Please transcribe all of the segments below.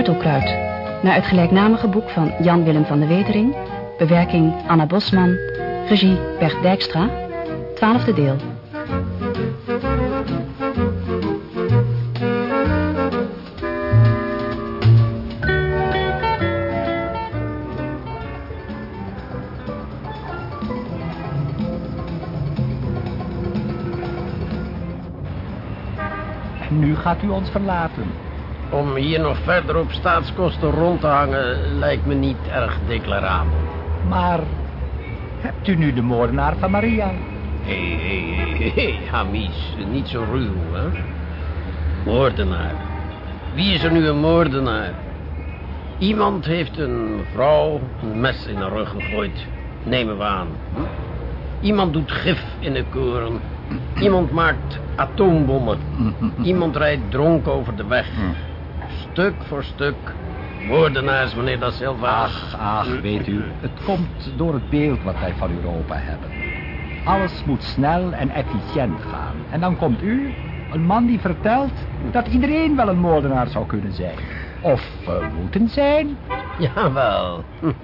Buitelkruid, naar het gelijknamige boek van Jan Willem van de Wetering, bewerking Anna Bosman, regie Bert Dijkstra, twaalfde deel. Nu gaat u ons verlaten. Om hier nog verder op staatskosten rond te hangen lijkt me niet erg declarabel. Maar hebt u nu de moordenaar van Maria? Hé, hé, hé, hé, Hamies, niet zo ruw, hè? Moordenaar. Wie is er nu een moordenaar? Iemand heeft een vrouw een mes in haar rug gegooid. Nemen we aan. hm? Iemand doet gif in de koren. Iemand maakt atoombommen. Iemand rijdt dronken over de weg. Stuk voor stuk. Moordenaars, meneer Da Silva. Ach, ach, weet u, het komt door het beeld wat wij van Europa hebben. Alles moet snel en efficiënt gaan. En dan komt u, een man die vertelt dat iedereen wel een moordenaar zou kunnen zijn. Of moeten zijn. Jawel.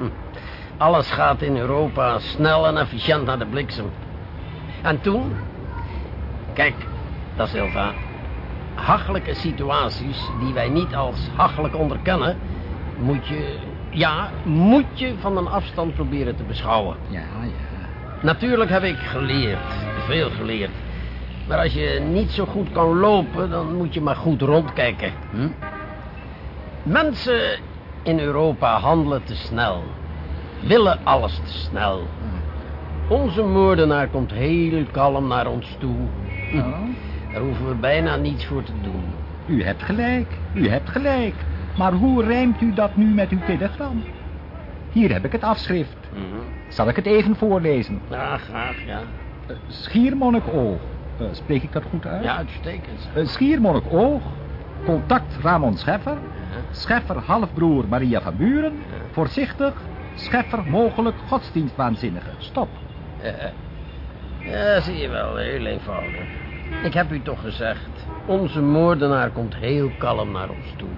Alles gaat in Europa snel en efficiënt naar de bliksem. En toen? Kijk, Da Silva. Hachelijke situaties die wij niet als hachelijk onderkennen... moet je, ja, moet je van een afstand proberen te beschouwen. Ja, ja. Natuurlijk heb ik geleerd, veel geleerd. Maar als je niet zo goed kan lopen, dan moet je maar goed rondkijken. Hm? Mensen in Europa handelen te snel. Willen alles te snel. Onze moordenaar komt heel kalm naar ons toe. Hm. Daar hoeven we bijna niets voor te doen. U hebt gelijk, u hebt gelijk. Maar hoe rijmt u dat nu met uw telegram? Hier heb ik het afschrift. Mhm. Zal ik het even voorlezen? Ja, graag, ja. Uh, Schiermonnikoog. Uh, spreek ik dat goed uit? Ja, uitstekend. Uh, Schiermonnikoog. Contact Ramon Scheffer. Scheffer halfbroer Maria van Buren. Voorzichtig. Scheffer mogelijk godsdienstwaanzinnige. Stop. Ja, ja, zie je wel, heel eenvoudig. Ik heb u toch gezegd, onze moordenaar komt heel kalm naar ons toe.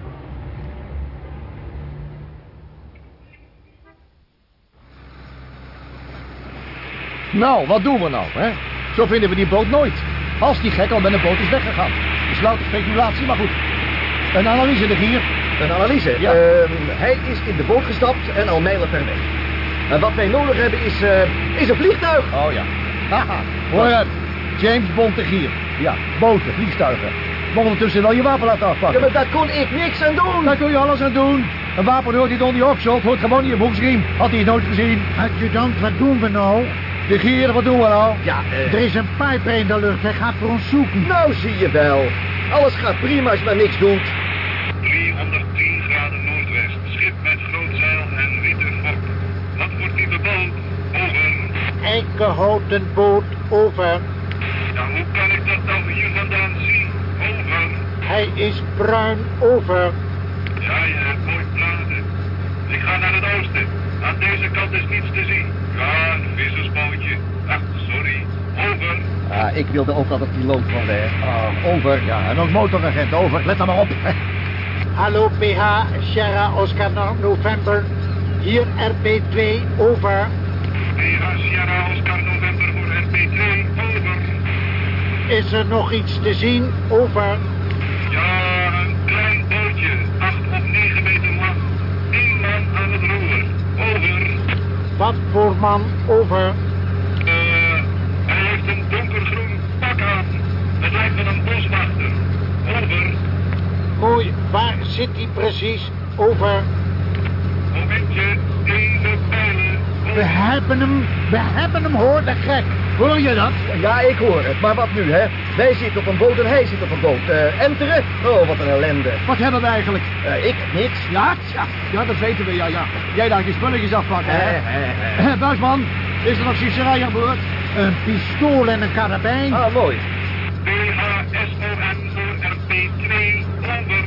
Nou, wat doen we nou, hè? Zo vinden we die boot nooit. Als die gek al met een boot is weggegaan. Is louter speculatie, maar goed. Een analyse er hier. Een analyse? Ja. Ehm, hij is in de boot gestapt en al mijlen ver weg. En wat wij nodig hebben is, eh, is een vliegtuig. Oh ja. Haha. Hoor je het? James Bond de Gier. Ja, boten, vliegtuigen. Maar ondertussen wel je wapen laten Ja, afpakken. maar daar kon ik niks aan doen. Daar kun je alles aan doen. Een wapen hoort niet onder je opschot, hoort gewoon in je broeksriem. Had hij het nooit gezien. Adjudant, wat doen we nou? De Gier, wat doen we nou? Ja, eh, Er is een pijper in de lucht, hij gaat voor ons zoeken. nou zie je wel. Alles gaat prima als je maar niks doet. 310 graden noordwest. Schip met groot zeil en witte fok. Wat wordt die beboot? Over. Eikenhouten boot, over. Ja, hoe kan ik dat dan hier vandaan zien? Over. Hij is bruin, over. Ja, je hebt mooi platen. Ik ga naar het oosten. Aan deze kant is niets te zien. Ja, een vissersbootje. Ach, sorry. Over. Ah, ik wilde ook altijd piloot van weg. Ah, over, ja. En ook motoragent, over. Let er maar op. Hallo PH, Sierra Oscar November. Hier RP2, over. PH Sierra Oscar November voor RP2. Over. Is er nog iets te zien, over. Ja, een klein bootje. Acht of negen meter lang. Eén man aan het roer. Over. Wat voor man, over. Eh, hij heeft een donkergroen pak aan. Het lijkt wel een boswachter. Over. Mooi, waar zit hij precies, over. Momentje, even peilen. We hebben hem, we hebben hem, hoor, de gek. Hoor je dat? Ja, ik hoor het. Maar wat nu, hè? Wij zitten op een boot en hij zit op een boot. Eh, enteren? Oh, wat een ellende. Wat hebben we eigenlijk? Eh, ik niks. Ja, ja, ja, dat weten we, ja, ja. Jij daar je spulletjes afpakken, hè? Eh, Eh, Buisman, is er nog sisserij aan boord? Een pistool en een karabijn. Ah, mooi. PHSON voor RP2. Over.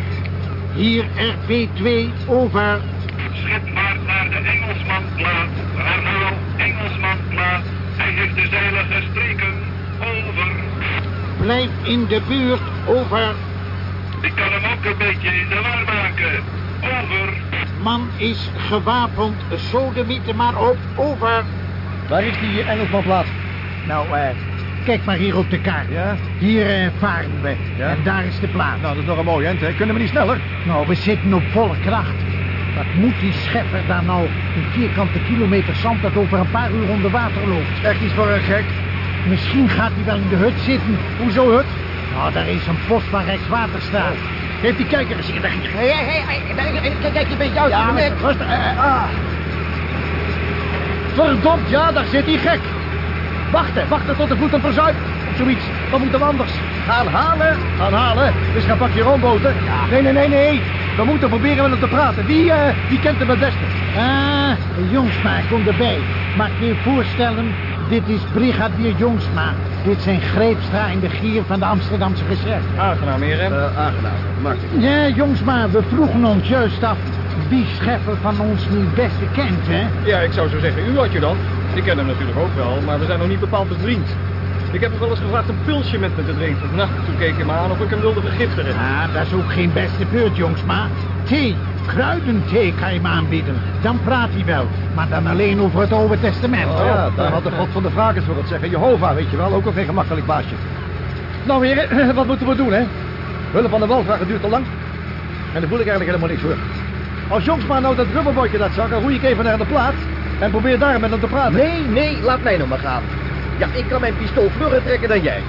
Hier RP2, over. Schip vaart naar de Engelsmanplaat. Herhaal, Engelsmanplaat. Hij heeft de zeilen gestreken. Over. Blijf in de buurt, over. Ik kan hem ook een beetje in de war maken. Over. man is gewapend. Sodemieten maar op. Over. Waar is die Engelsman plaats? Nou, eh, kijk maar hier op de kaart. Ja? Hier eh, varen we. Ja? En daar is de plaats. Nou, dat is nog een mooi end, hè. Kunnen we niet sneller? Nou, we zitten op volle kracht. Wat moet die schepper daar nou? Een vierkante kilometer zand dat over een paar uur onder water loopt. Echt iets voor een gek. Misschien gaat hij wel in de hut zitten. Hoezo hut? Nou, daar is een post waar Rijkswaterstaat. Heeft die kijker gezien? Hé, hé, hé, kijk, je Ja, in de maar nek. rustig, eh, eh, ah. Verdomd, ja, daar zit die gek. Wachten, wachten tot de voet hem verzuipt. Of zoiets. Wat moeten we anders? Gaan halen? Gaan halen? Dus gaan pak je roomboten. Nee, nee, nee, nee. We moeten proberen met hem te praten. Wie, eh, wie kent hem het beste? Ah, Jongsma, kom erbij. Mag ik je voorstellen, dit is brigadier Jongsma. Dit zijn Greepstra in de gier van de Amsterdamse reserve. Aangenaam, heren. Eh, aangenaam, Martin. Ja, Jongsma, we vroegen ons juist af wie schepper van ons nu het beste kent, hè? Ja, ik zou zo zeggen, u had je dan. Ik ken hem natuurlijk ook wel, maar we zijn nog niet bepaald bevriend. Ik heb hem wel eens gevraagd een pilsje met me te drinken. Nou, toen keek hij me aan of ik hem wilde vergiftigen. Ah, dat is ook geen beste beurt, Jongsma. Thee, kruidenthee kan je hem aanbieden. Dan praat hij wel, maar dan alleen over het Oude Testament. Oh ja, daar had de god van de vrakers voor het zeggen. Jehovah, weet je wel, ook al geen gemakkelijk baasje. Nou heren, wat moeten we doen, hè? Hulp van de wal vragen duurt te lang. En daar voel ik eigenlijk helemaal niks voor. Als Jongsma nou dat rubberbootje laat zakken, roei ik even naar de plaats... en probeer daar met hem te praten. Nee, nee, laat mij nog maar gaan. Ja, ik kan mijn pistool vlugger trekken dan jij.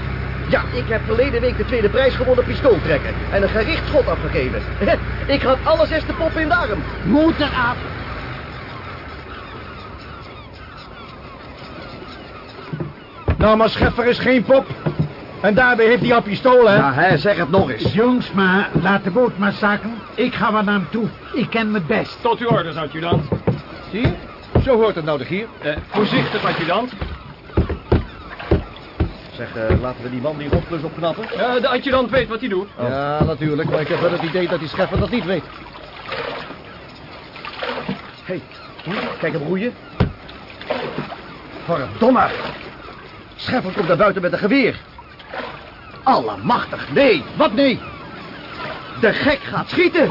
Ja, ik heb verleden week de tweede prijs gewonnen pistool trekken. En een gericht schot afgegeven. ik had alle zes de poppen in de arm. Motor af. Nou, maar Scheffer is geen pop. En daarbij heeft hij al pistool, hè? Ja, hè, zeg het nog eens. Jongsma, laat de boot maar zakken. Ik ga wel naar hem toe. Ik ken me best. Tot uw orders, adjudant. Zie je? Zo hoort het nou de gier. Eh, voorzichtig, adjudant. Zeg, eh, laten we die man die rotklus opknappen. Eh, de adjudant weet wat hij doet. Ja, natuurlijk, maar ik heb wel het idee dat die Scheffer dat niet weet. Hé, hey, kijk hem roeien. Verdomme. Scheffer komt naar buiten met een geweer. Allemachtig, nee. Wat nee? De gek gaat schieten.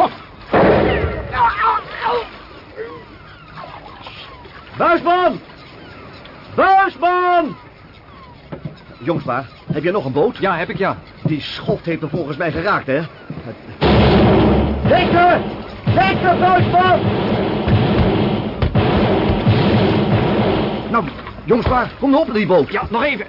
Buisman! Buisman! Jongsma, heb jij nog een boot? Ja, heb ik ja. Die schoft heeft hem volgens mij geraakt, hè? Zeker! Zeker, Buisman! Nou, Jongsma, kom nou op naar die boot. Ja, nog even.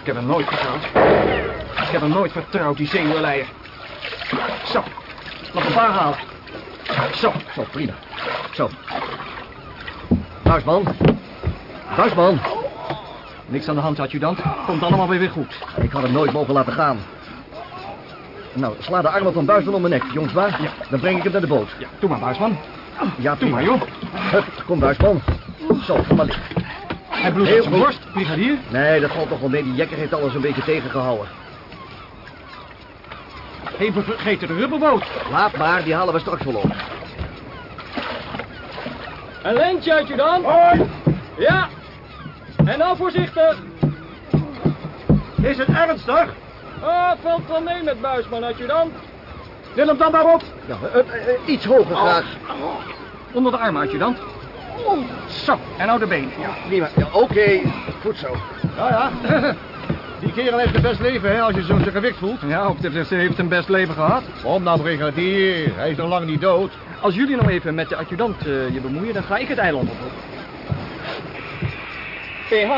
Ik heb hem nooit vertrouwd. Ik heb hem nooit vertrouwd, die zenuwleier. Zo, nog een paar halen. Zo, Zo, prima. Zo. Buisman. Buisman. niks aan de hand, adjudant. Komt allemaal weer weer goed. Ik had hem nooit mogen laten gaan. Nou, sla de armen van Buisman om mijn nek, Jongsma. Ja. Dan breng ik hem naar de boot. Ja, doe maar, buisman. Ja, Doe maar, joh. Hup, kom, Buisman. Zo, ga maar liggen. Hij bloedt zijn borst, brigadier. Nee, dat valt toch wel mee. Die jekker heeft alles een beetje tegengehouden. Even vergeten de rubberboot. Laat maar, die halen we straks wel op. Een lentje, adjudant. Hoi. Ja. En nou voorzichtig. Is het ernstig? Ah, het valt wel mee met buisman, adjudant. Wil hem dan maar op. Ja, eh, eh, eh, iets hoger graag. Onder de arm, adjudant. Zo, en nou de benen. Ja. Prima. Ja, Oké, goed zo. Ja, ja. Die kerel heeft het best leven, hè, als je zo'n zijn gewicht voelt. Ja, op de ze heeft een best leven gehad. Kom nou, brigadier. Hij is nog lang niet dood. Als jullie nog even met de adjudant eh, je bemoeien, dan ga ik het eiland op. PH,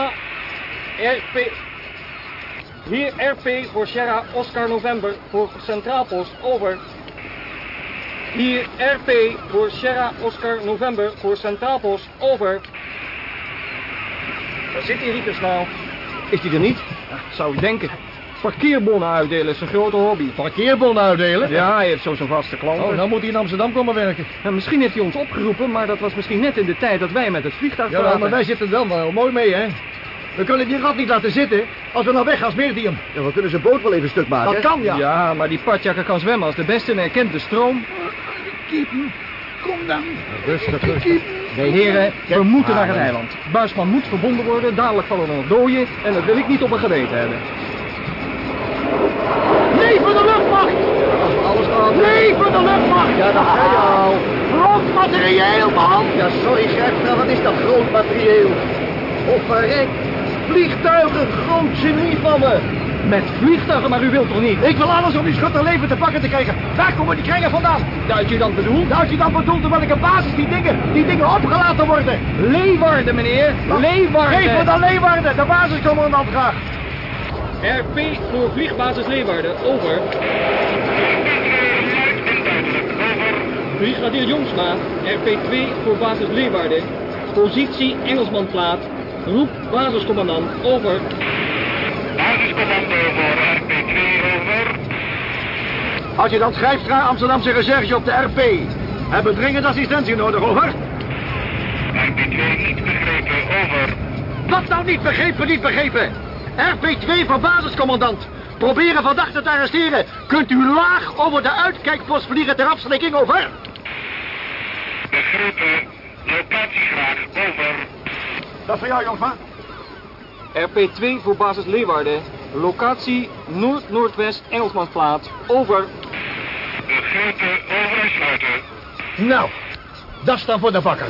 RP. Hier RP voor Sierra Oscar November voor Centraalpost, over. Hier RP voor Sierra Oscar November voor Centraalpost, over. Waar zit die Riekers nou? Is die er niet? Zou ik denken. Parkeerbonnen uitdelen is een grote hobby. Parkeerbonnen uitdelen? Ja, hij heeft zo zijn vaste klanten. Oh, nou moet hij in Amsterdam komen werken. En misschien heeft hij ons opgeroepen, maar dat was misschien net in de tijd dat wij met het vliegtuig Ja, praten. maar wij zitten er wel wel mooi mee, hè. We kunnen die rat niet laten zitten. Als we nou weggaan, smeert hij hem. Ja, we kunnen zijn boot wel even stuk maken. Dat kan, ja. Ja, maar die padjakker kan zwemmen als de beste en herkent de stroom. Kom dan. Rustig, rustig. Nee, heren, we moeten Ah, naar het nee. eiland. Buisman moet verbonden worden, dadelijk vallen er nog dooien en dat wil ik niet op mijn geweten hebben. Leven de luchtmacht! Alles aan. Leven de luchtmacht! Ja, dat zei je al. Groot materieel, man! Ja, sorry, Grijpstra, wat is dat groot materieel? Of verrek, vliegtuigen, groot genie van me. Met vliegtuigen, maar u wilt toch niet? Ik wil alles om die schutter leven te pakken te krijgen. Waar komen die kringen vandaan? De adjudant bedoelt? De adjudant bedoelt op welke basis die dingen, die dingen opgelaten worden. Leeuwarden, meneer. Leeuwarden. Geef me dan Leeuwarden, de basiscommandant graag. RP voor vliegbasis Leeuwarden. Over. Brigadier Jongsma, RP2 voor basis Leeuwarden. Positie Engelsmanplaat. Roep basiscommandant. Over. Basiscommando voor RP2 over. Adjudant Grijpstra, Amsterdamse recherche op de RP. Hebben dringend assistentie nodig, over. RP2 niet begrepen, over. Wat nou niet begrepen, niet begrepen? RP2 voor basiscommandant. Proberen verdachten te arresteren. Kunt u laag over de uitkijkpost vliegen ter afschrikking, over? Begrepen. Locatie graag, over. Dat is voor jou, jongen. RP2 voor basis Leeuwarden. Locatie Noord-Noordwest Engelsmanplaat. Over. En sluiten. Nou, dat dan voor de bakker.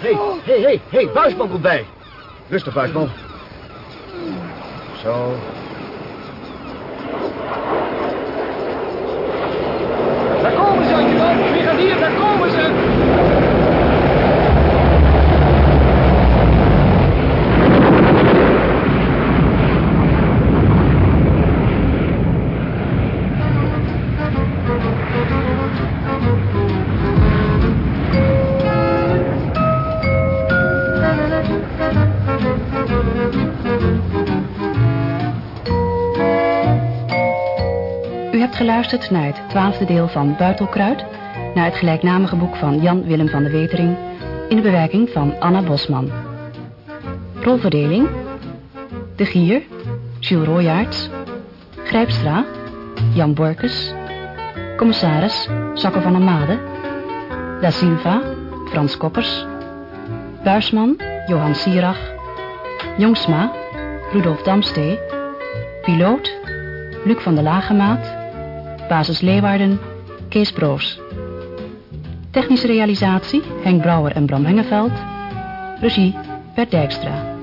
Hé, hé, hé, hé, Buisman komt bij. Rustig, Buisman. Zo. Daar komen ze, adjudant. Brigadier, daar komen ze. Geluisterd naar het twaalfde deel van Buitelkruid, naar het gelijknamige boek van Jan Willem van de Wetering, in de bewerking van Anna Bosman. Rolverdeling: De Gier, Jules Royaerts, Grijpstra, Jan Borkes, Commissaris, Sakke van der Made, Da Silva, Frans Koppers, Buisman, Johan Sierach, Jongsma, Rudolf Damstee, Piloot, Luc van der Lagemaat, Basis Leeuwarden, Kees Broos. Technische realisatie Henk Brouwer en Bram Hengeveld. Regie Bert Dijkstra.